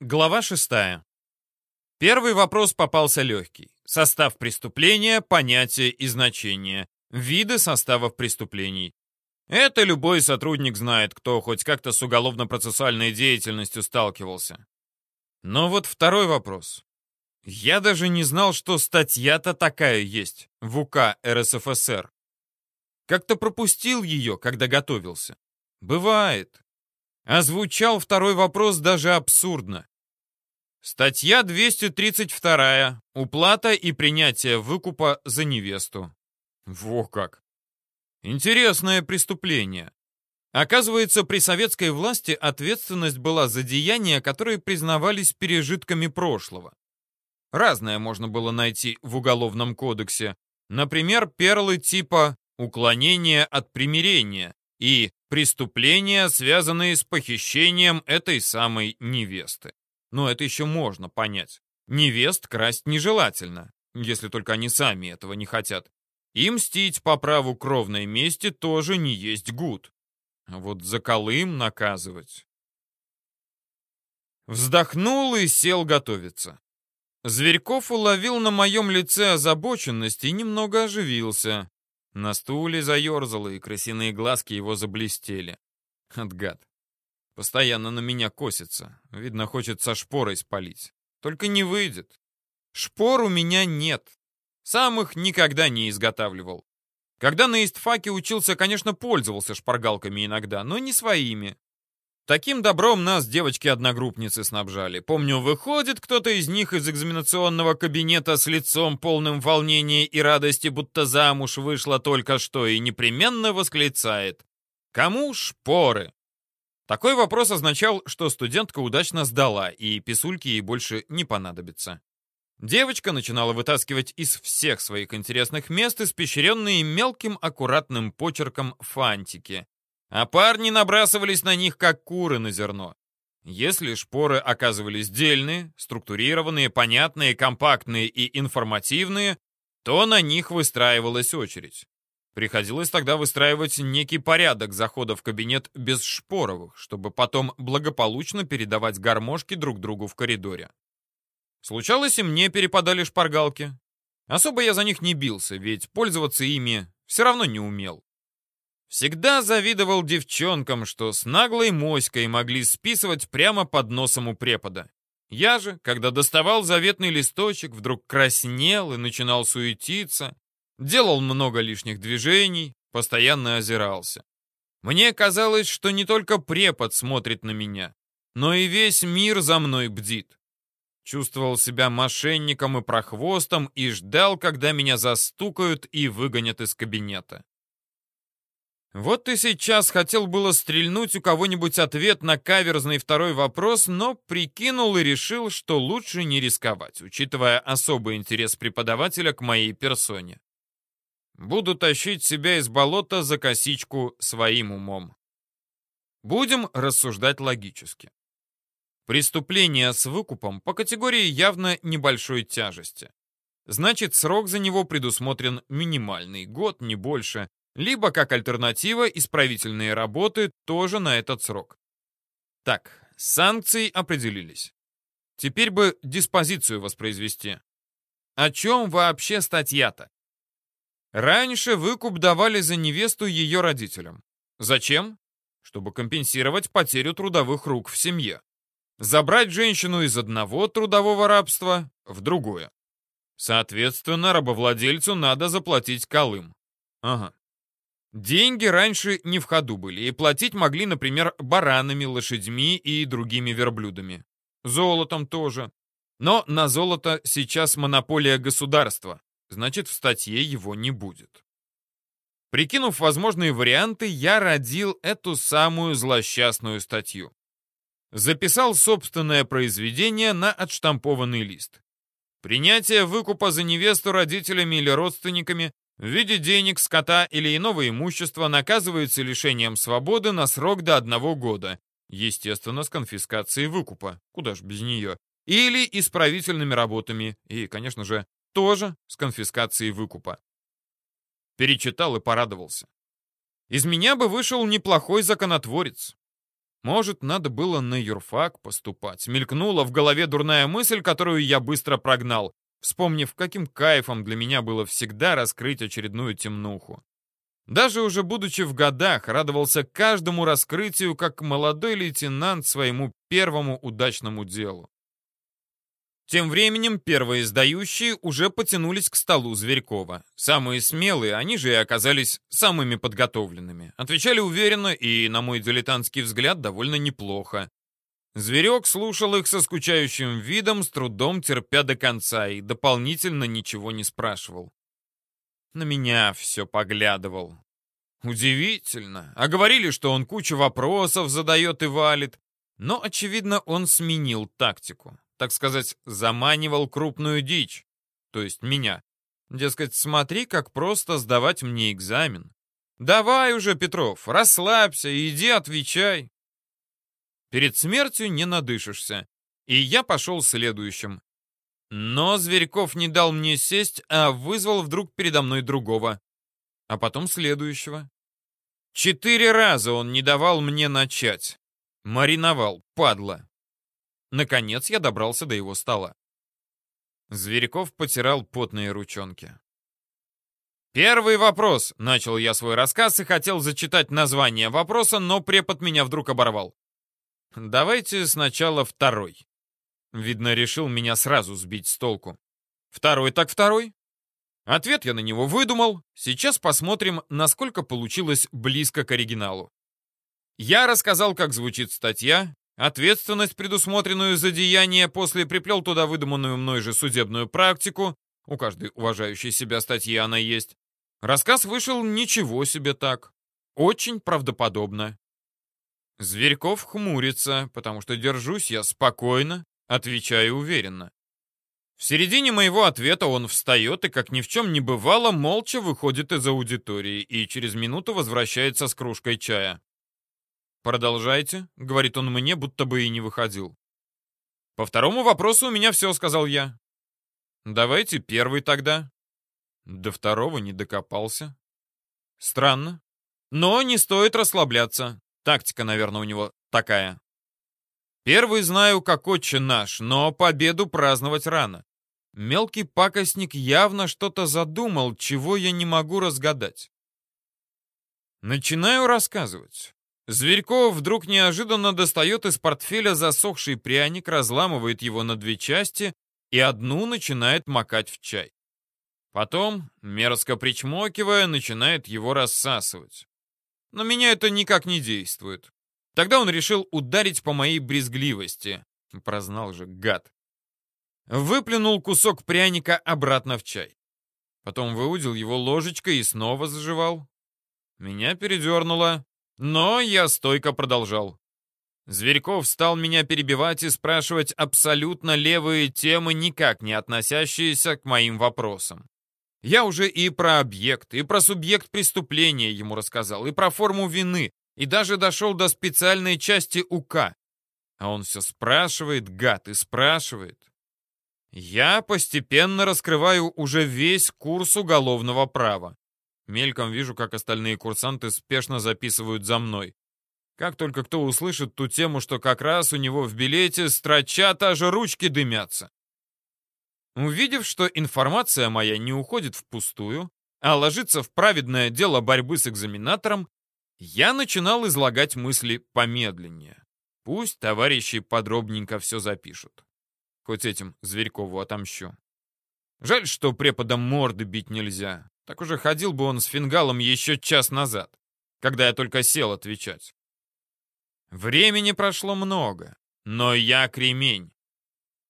Глава шестая. Первый вопрос попался легкий. Состав преступления, понятие и значение. Виды составов преступлений. Это любой сотрудник знает, кто хоть как-то с уголовно-процессуальной деятельностью сталкивался. Но вот второй вопрос. Я даже не знал, что статья-то такая есть в УК РСФСР. Как-то пропустил ее, когда готовился. Бывает. Озвучал второй вопрос даже абсурдно. Статья 232. Уплата и принятие выкупа за невесту. Во как. Интересное преступление. Оказывается, при советской власти ответственность была за деяния, которые признавались пережитками прошлого. Разное можно было найти в Уголовном кодексе. Например, перлы типа «уклонение от примирения» и «преступления, связанные с похищением этой самой невесты». Но это еще можно понять. Невест красть нежелательно, если только они сами этого не хотят. И мстить по праву кровной мести тоже не есть гуд. А вот за Колым наказывать. Вздохнул и сел готовиться. Зверьков уловил на моем лице озабоченность и немного оживился. На стуле заерзало, и крысиные глазки его заблестели. От гад. Постоянно на меня косится. Видно, хочет со шпорой спалить. Только не выйдет. Шпор у меня нет. Сам их никогда не изготавливал. Когда на истфаке учился, конечно, пользовался шпаргалками иногда, но не своими. Таким добром нас девочки-одногруппницы снабжали. Помню, выходит кто-то из них из экзаменационного кабинета с лицом полным волнения и радости, будто замуж вышла только что, и непременно восклицает. Кому шпоры? Такой вопрос означал, что студентка удачно сдала, и писульки ей больше не понадобятся. Девочка начинала вытаскивать из всех своих интересных мест испещренные мелким аккуратным почерком фантики. А парни набрасывались на них, как куры на зерно. Если шпоры оказывались дельные, структурированные, понятные, компактные и информативные, то на них выстраивалась очередь. Приходилось тогда выстраивать некий порядок захода в кабинет без шпоровых, чтобы потом благополучно передавать гармошки друг другу в коридоре. Случалось и мне перепадали шпаргалки. Особо я за них не бился, ведь пользоваться ими все равно не умел. Всегда завидовал девчонкам, что с наглой моськой могли списывать прямо под носом у препода. Я же, когда доставал заветный листочек, вдруг краснел и начинал суетиться, делал много лишних движений, постоянно озирался. Мне казалось, что не только препод смотрит на меня, но и весь мир за мной бдит. Чувствовал себя мошенником и прохвостом и ждал, когда меня застукают и выгонят из кабинета. Вот и сейчас хотел было стрельнуть у кого-нибудь ответ на каверзный второй вопрос, но прикинул и решил, что лучше не рисковать, учитывая особый интерес преподавателя к моей персоне. Буду тащить себя из болота за косичку своим умом. Будем рассуждать логически. Преступление с выкупом по категории явно небольшой тяжести. Значит, срок за него предусмотрен минимальный, год, не больше, либо как альтернатива исправительные работы тоже на этот срок. Так, санкции определились. Теперь бы диспозицию воспроизвести. О чем вообще статья-то? Раньше выкуп давали за невесту ее родителям. Зачем? Чтобы компенсировать потерю трудовых рук в семье. Забрать женщину из одного трудового рабства в другое. Соответственно, рабовладельцу надо заплатить колым. Ага. Деньги раньше не в ходу были, и платить могли, например, баранами, лошадьми и другими верблюдами. Золотом тоже. Но на золото сейчас монополия государства значит в статье его не будет. Прикинув возможные варианты, я родил эту самую злосчастную статью. Записал собственное произведение на отштампованный лист. Принятие выкупа за невесту родителями или родственниками в виде денег, скота или иного имущества наказывается лишением свободы на срок до одного года, естественно, с конфискацией выкупа, куда ж без нее, или исправительными работами и, конечно же, тоже с конфискацией выкупа. Перечитал и порадовался. Из меня бы вышел неплохой законотворец. Может, надо было на юрфак поступать. Мелькнула в голове дурная мысль, которую я быстро прогнал, вспомнив, каким кайфом для меня было всегда раскрыть очередную темнуху. Даже уже будучи в годах, радовался каждому раскрытию, как молодой лейтенант своему первому удачному делу. Тем временем первые сдающие уже потянулись к столу Зверькова. Самые смелые, они же и оказались самыми подготовленными. Отвечали уверенно и, на мой дилетантский взгляд, довольно неплохо. Зверек слушал их со скучающим видом, с трудом терпя до конца и дополнительно ничего не спрашивал. На меня все поглядывал. Удивительно. А говорили, что он кучу вопросов задает и валит. Но, очевидно, он сменил тактику так сказать, заманивал крупную дичь, то есть меня. Дескать, смотри, как просто сдавать мне экзамен. Давай уже, Петров, расслабься, иди отвечай. Перед смертью не надышишься. И я пошел следующим. Но Зверьков не дал мне сесть, а вызвал вдруг передо мной другого. А потом следующего. Четыре раза он не давал мне начать. Мариновал, падла. Наконец я добрался до его стола. Зверяков потирал потные ручонки. «Первый вопрос!» — начал я свой рассказ и хотел зачитать название вопроса, но препод меня вдруг оборвал. «Давайте сначала второй». Видно, решил меня сразу сбить с толку. «Второй так второй?» Ответ я на него выдумал. Сейчас посмотрим, насколько получилось близко к оригиналу. Я рассказал, как звучит статья, Ответственность, предусмотренную за деяние, после приплел туда выдуманную мной же судебную практику. У каждой уважающей себя статьи она есть. Рассказ вышел ничего себе так. Очень правдоподобно. Зверьков хмурится, потому что держусь я спокойно, отвечаю уверенно. В середине моего ответа он встает и, как ни в чем не бывало, молча выходит из аудитории и через минуту возвращается с кружкой чая. «Продолжайте», — говорит он мне, будто бы и не выходил. «По второму вопросу у меня все», — сказал я. «Давайте первый тогда». До второго не докопался. Странно. Но не стоит расслабляться. Тактика, наверное, у него такая. Первый знаю, как отче наш, но победу праздновать рано. Мелкий пакостник явно что-то задумал, чего я не могу разгадать. Начинаю рассказывать. Зверьков вдруг неожиданно достает из портфеля засохший пряник, разламывает его на две части и одну начинает макать в чай. Потом, мерзко причмокивая, начинает его рассасывать. Но меня это никак не действует. Тогда он решил ударить по моей брезгливости. Прознал же, гад. Выплюнул кусок пряника обратно в чай. Потом выудил его ложечкой и снова заживал. Меня передернуло. Но я стойко продолжал. Зверьков стал меня перебивать и спрашивать абсолютно левые темы, никак не относящиеся к моим вопросам. Я уже и про объект, и про субъект преступления ему рассказал, и про форму вины, и даже дошел до специальной части УК. А он все спрашивает, гад, и спрашивает. Я постепенно раскрываю уже весь курс уголовного права. Мельком вижу, как остальные курсанты спешно записывают за мной. Как только кто услышит ту тему, что как раз у него в билете строчат, аж ручки дымятся. Увидев, что информация моя не уходит впустую, а ложится в праведное дело борьбы с экзаменатором, я начинал излагать мысли помедленнее. Пусть товарищи подробненько все запишут. Хоть этим Зверькову отомщу. Жаль, что преподам морды бить нельзя. Так уже ходил бы он с фингалом еще час назад, когда я только сел отвечать. Времени прошло много, но я кремень.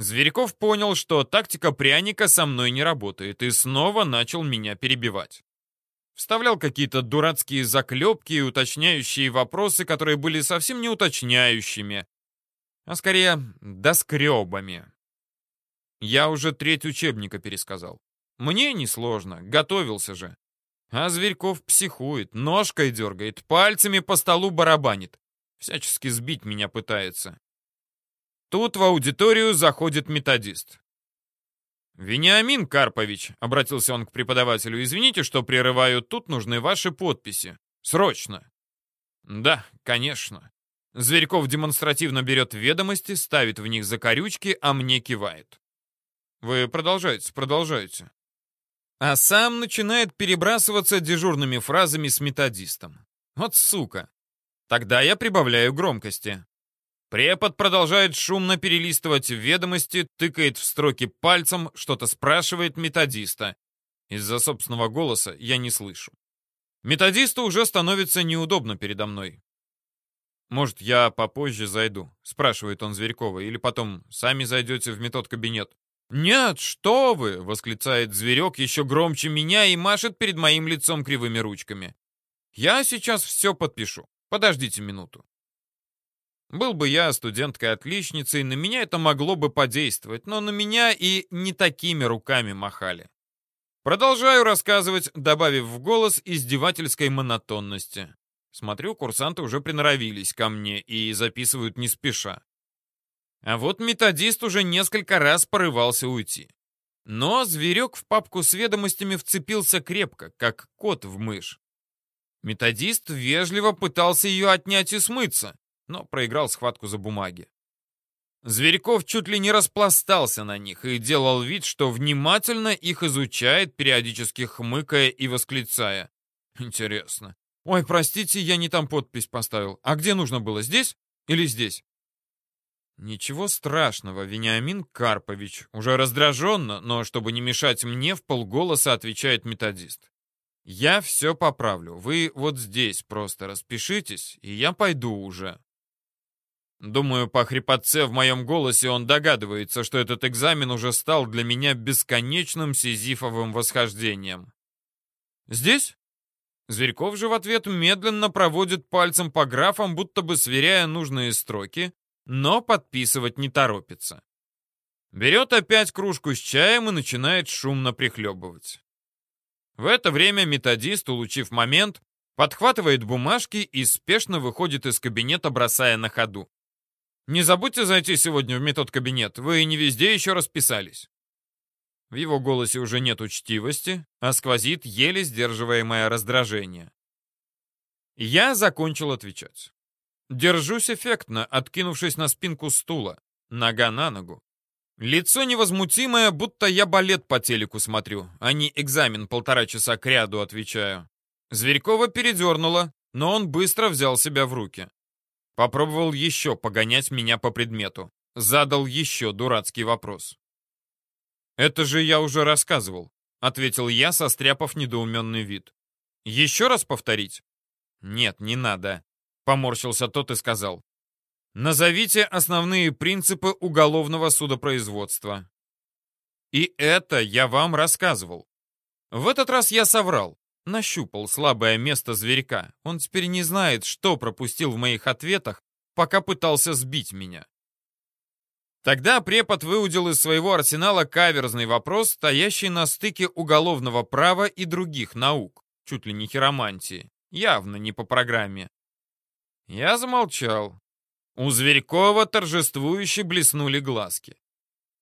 Зверьков понял, что тактика пряника со мной не работает, и снова начал меня перебивать. Вставлял какие-то дурацкие заклепки и уточняющие вопросы, которые были совсем не уточняющими, а скорее доскребами. Я уже треть учебника пересказал. Мне несложно, готовился же. А Зверьков психует, ножкой дергает, пальцами по столу барабанит. Всячески сбить меня пытается. Тут в аудиторию заходит методист. «Вениамин Карпович», — обратился он к преподавателю, — «извините, что прерываю, тут нужны ваши подписи. Срочно». «Да, конечно». Зверьков демонстративно берет ведомости, ставит в них закорючки, а мне кивает. Вы продолжайте, продолжайте. А сам начинает перебрасываться дежурными фразами с методистом. Вот сука. Тогда я прибавляю громкости. Препод продолжает шумно перелистывать ведомости, тыкает в строки пальцем, что-то спрашивает методиста. Из-за собственного голоса я не слышу. Методисту уже становится неудобно передо мной. «Может, я попозже зайду?» — спрашивает он Зверькова. «Или потом сами зайдете в метод-кабинет?» «Нет, что вы!» — восклицает Зверек еще громче меня и машет перед моим лицом кривыми ручками. «Я сейчас все подпишу. Подождите минуту». Был бы я студенткой-отличницей, на меня это могло бы подействовать, но на меня и не такими руками махали. Продолжаю рассказывать, добавив в голос издевательской монотонности. Смотрю, курсанты уже приноровились ко мне и записывают не спеша. А вот методист уже несколько раз порывался уйти. Но зверек в папку с ведомостями вцепился крепко, как кот в мышь. Методист вежливо пытался ее отнять и смыться, но проиграл схватку за бумаги. Зверьков чуть ли не распластался на них и делал вид, что внимательно их изучает, периодически хмыкая и восклицая. Интересно. Ой, простите, я не там подпись поставил. А где нужно было, здесь или здесь? Ничего страшного, Вениамин Карпович. Уже раздраженно, но чтобы не мешать мне, в полголоса отвечает методист. Я все поправлю. Вы вот здесь просто распишитесь, и я пойду уже. Думаю, по хрипотце в моем голосе он догадывается, что этот экзамен уже стал для меня бесконечным сизифовым восхождением. «Здесь?» Зверьков же в ответ медленно проводит пальцем по графам, будто бы сверяя нужные строки, но подписывать не торопится. Берет опять кружку с чаем и начинает шумно прихлебывать. В это время методист, улучив момент, подхватывает бумажки и спешно выходит из кабинета, бросая на ходу. Не забудьте зайти сегодня в метод-кабинет, вы не везде еще расписались. В его голосе уже нет учтивости, а сквозит еле сдерживаемое раздражение. Я закончил отвечать. Держусь эффектно, откинувшись на спинку стула, нога на ногу. Лицо невозмутимое, будто я балет по телеку смотрю, а не экзамен полтора часа к ряду отвечаю. Зверькова передернула, но он быстро взял себя в руки. Попробовал еще погонять меня по предмету. Задал еще дурацкий вопрос. «Это же я уже рассказывал», — ответил я, состряпав недоуменный вид. «Еще раз повторить?» «Нет, не надо», — поморщился тот и сказал. «Назовите основные принципы уголовного судопроизводства». И это я вам рассказывал. В этот раз я соврал. Нащупал слабое место зверька. Он теперь не знает, что пропустил в моих ответах, пока пытался сбить меня. Тогда препод выудил из своего арсенала каверзный вопрос, стоящий на стыке уголовного права и других наук, чуть ли не хиромантии, явно не по программе. Я замолчал. У Зверькова торжествующе блеснули глазки.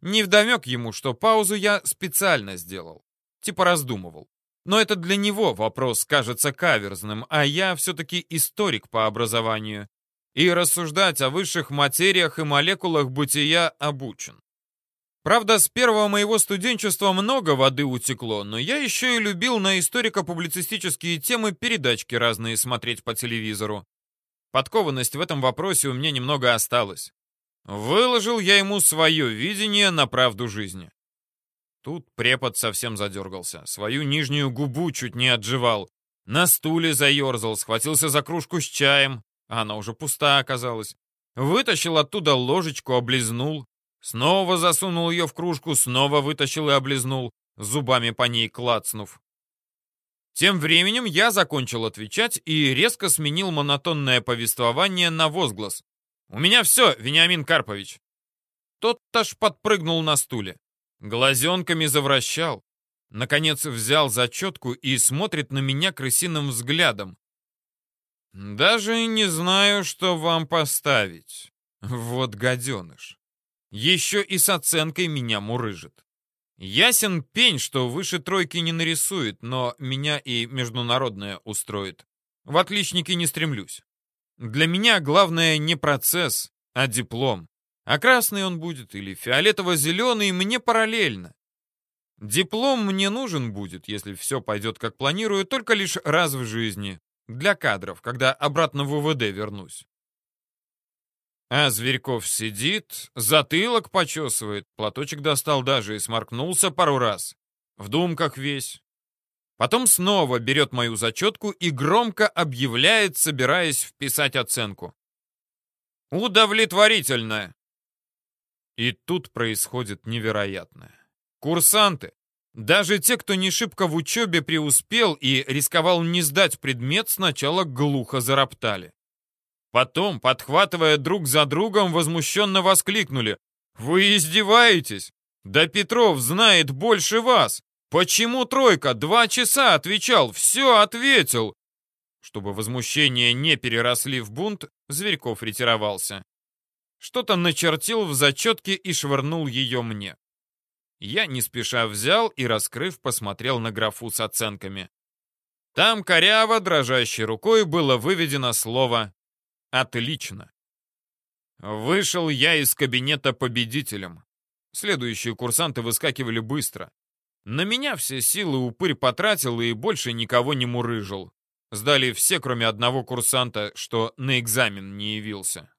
Невдомек ему, что паузу я специально сделал. Типа раздумывал. Но это для него вопрос кажется каверзным, а я все-таки историк по образованию. И рассуждать о высших материях и молекулах бытия обучен. Правда, с первого моего студенчества много воды утекло, но я еще и любил на историко-публицистические темы передачки разные смотреть по телевизору. Подкованность в этом вопросе у меня немного осталась. Выложил я ему свое видение на правду жизни. Тут препод совсем задергался, свою нижнюю губу чуть не отживал, на стуле заерзал, схватился за кружку с чаем, а она уже пуста оказалась, вытащил оттуда ложечку, облизнул, снова засунул ее в кружку, снова вытащил и облизнул, зубами по ней клацнув. Тем временем я закончил отвечать и резко сменил монотонное повествование на возглас. «У меня все, Вениамин Карпович!» Тот аж подпрыгнул на стуле. Глазенками завращал. Наконец взял зачетку и смотрит на меня крысиным взглядом. Даже не знаю, что вам поставить. Вот гаденыш. Еще и с оценкой меня мурыжит. Ясен пень, что выше тройки не нарисует, но меня и международное устроит. В отличники не стремлюсь. Для меня главное не процесс, а диплом. А красный он будет или фиолетово-зеленый мне параллельно. Диплом мне нужен будет, если все пойдет как планирую, только лишь раз в жизни. Для кадров, когда обратно в УВД вернусь. А Зверьков сидит, затылок почесывает, платочек достал даже и сморкнулся пару раз. В думках весь. Потом снова берет мою зачетку и громко объявляет, собираясь вписать оценку. Удовлетворительно. И тут происходит невероятное. Курсанты, даже те, кто не шибко в учебе преуспел и рисковал не сдать предмет, сначала глухо зароптали. Потом, подхватывая друг за другом, возмущенно воскликнули. «Вы издеваетесь? Да Петров знает больше вас! Почему тройка? Два часа отвечал, все ответил!» Чтобы возмущения не переросли в бунт, Зверьков ретировался. Что-то начертил в зачетке и швырнул ее мне. Я не спеша взял и, раскрыв, посмотрел на графу с оценками. Там коряво, дрожащей рукой, было выведено слово «Отлично». Вышел я из кабинета победителем. Следующие курсанты выскакивали быстро. На меня все силы упырь потратил и больше никого не мурыжил. Сдали все, кроме одного курсанта, что на экзамен не явился.